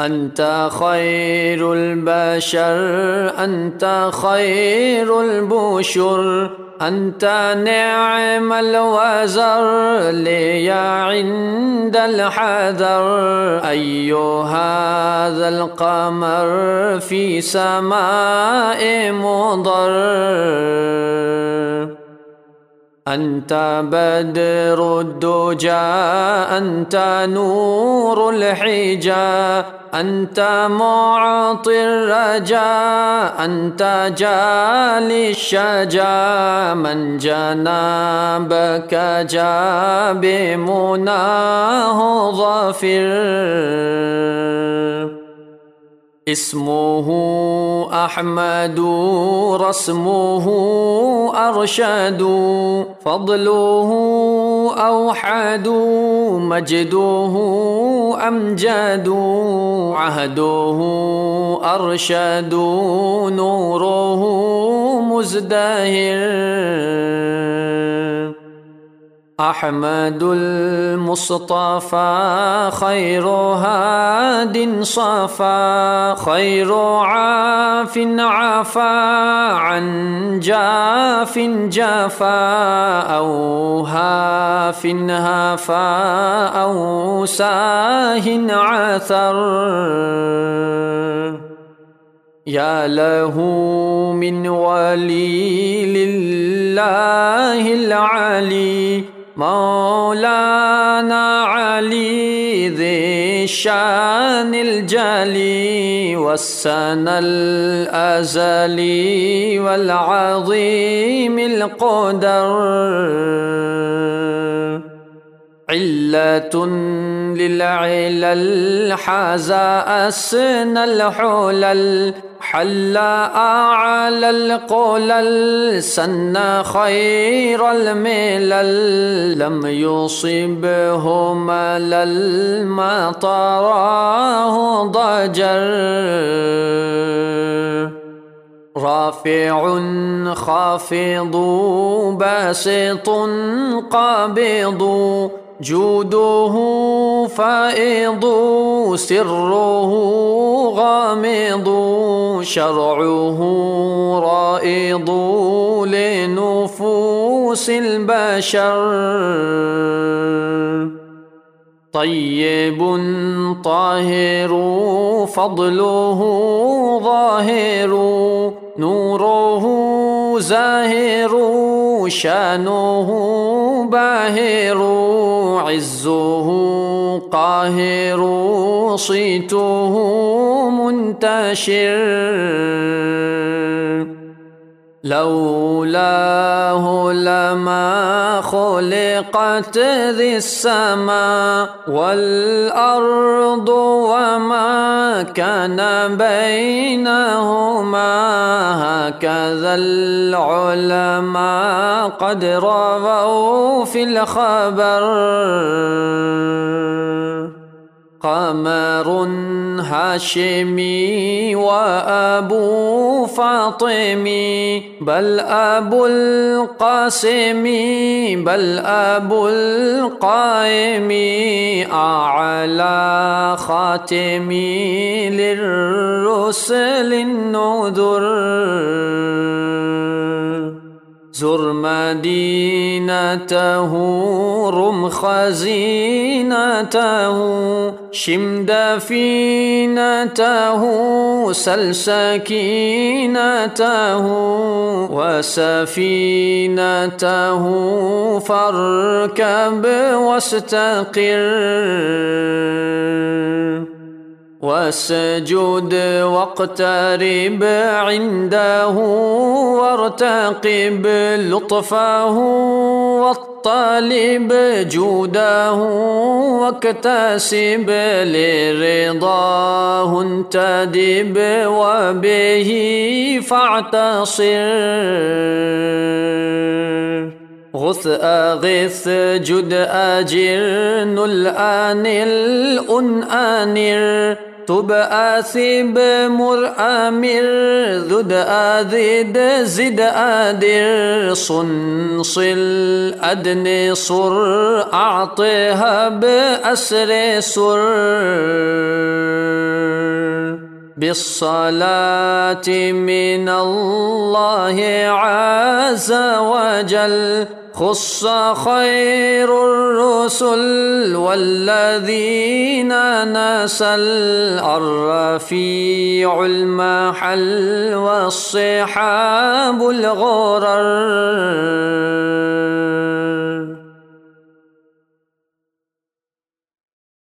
أنت خير البشر أنت خير البشر أنت نعم الوزر لي عند الحذر. أي هذا القمر في سماء مضر. أنت بدر الدجى أنت نور الحجى أنت معطي الرجاء أنت جالي الشجا من جنابك جاء بمناه ظفر اسمه أحمد رسمه ارشد فضله اوحد مجده امجد عهده ارشد نوره مزدهر. أحمد المصطفى خير هاد صفا خير عاف عفا عن جاف جفا أو هاف هافا أو ساه عثر. يا له من ولي لله العلي مولانا علي ذي الشان الجلي والسنى الأزلي والعظيم القدر. علة للعلل حازا أسن الحلل حل أعلى القلل سن خير الملل لم يصبه ملل ما طراه ضجر. رافع خافض باسط قابض. جوده فائض سره غامض. شرعه رائض لنفوس البشر. طيب طاهر فضله ظاهر. نوره زاهر. شأنه باهر عزه قاهر صيته منتشر. لولاه لما خلقت ذي السماء والأرض وما كان بينهما هكذا العلماء قد رووا في الخبر. قمر هاشمي وأبو فاطمي بل أبو القاسم بل أبو القائم أعلى خاتمي للرسل النذر. زر مدينته رم خزينته شم دفينته سل سكينته وسفينته فاركب واستقر واسجد واقترب عنده وارتقب لطفه واطلب جوده واكتسب لرضاه انتدب وبه فاعتصر غث أغث جد أجر نل آنل أن آنر تب آثب مر آمر ذد آذد زد آدر صن صل أدن صر أعطها بأسر سر. بالصلاة من الله عز وجل. خص خير الرسل والذين نسل الرفيع المحل والصحاب الغرر.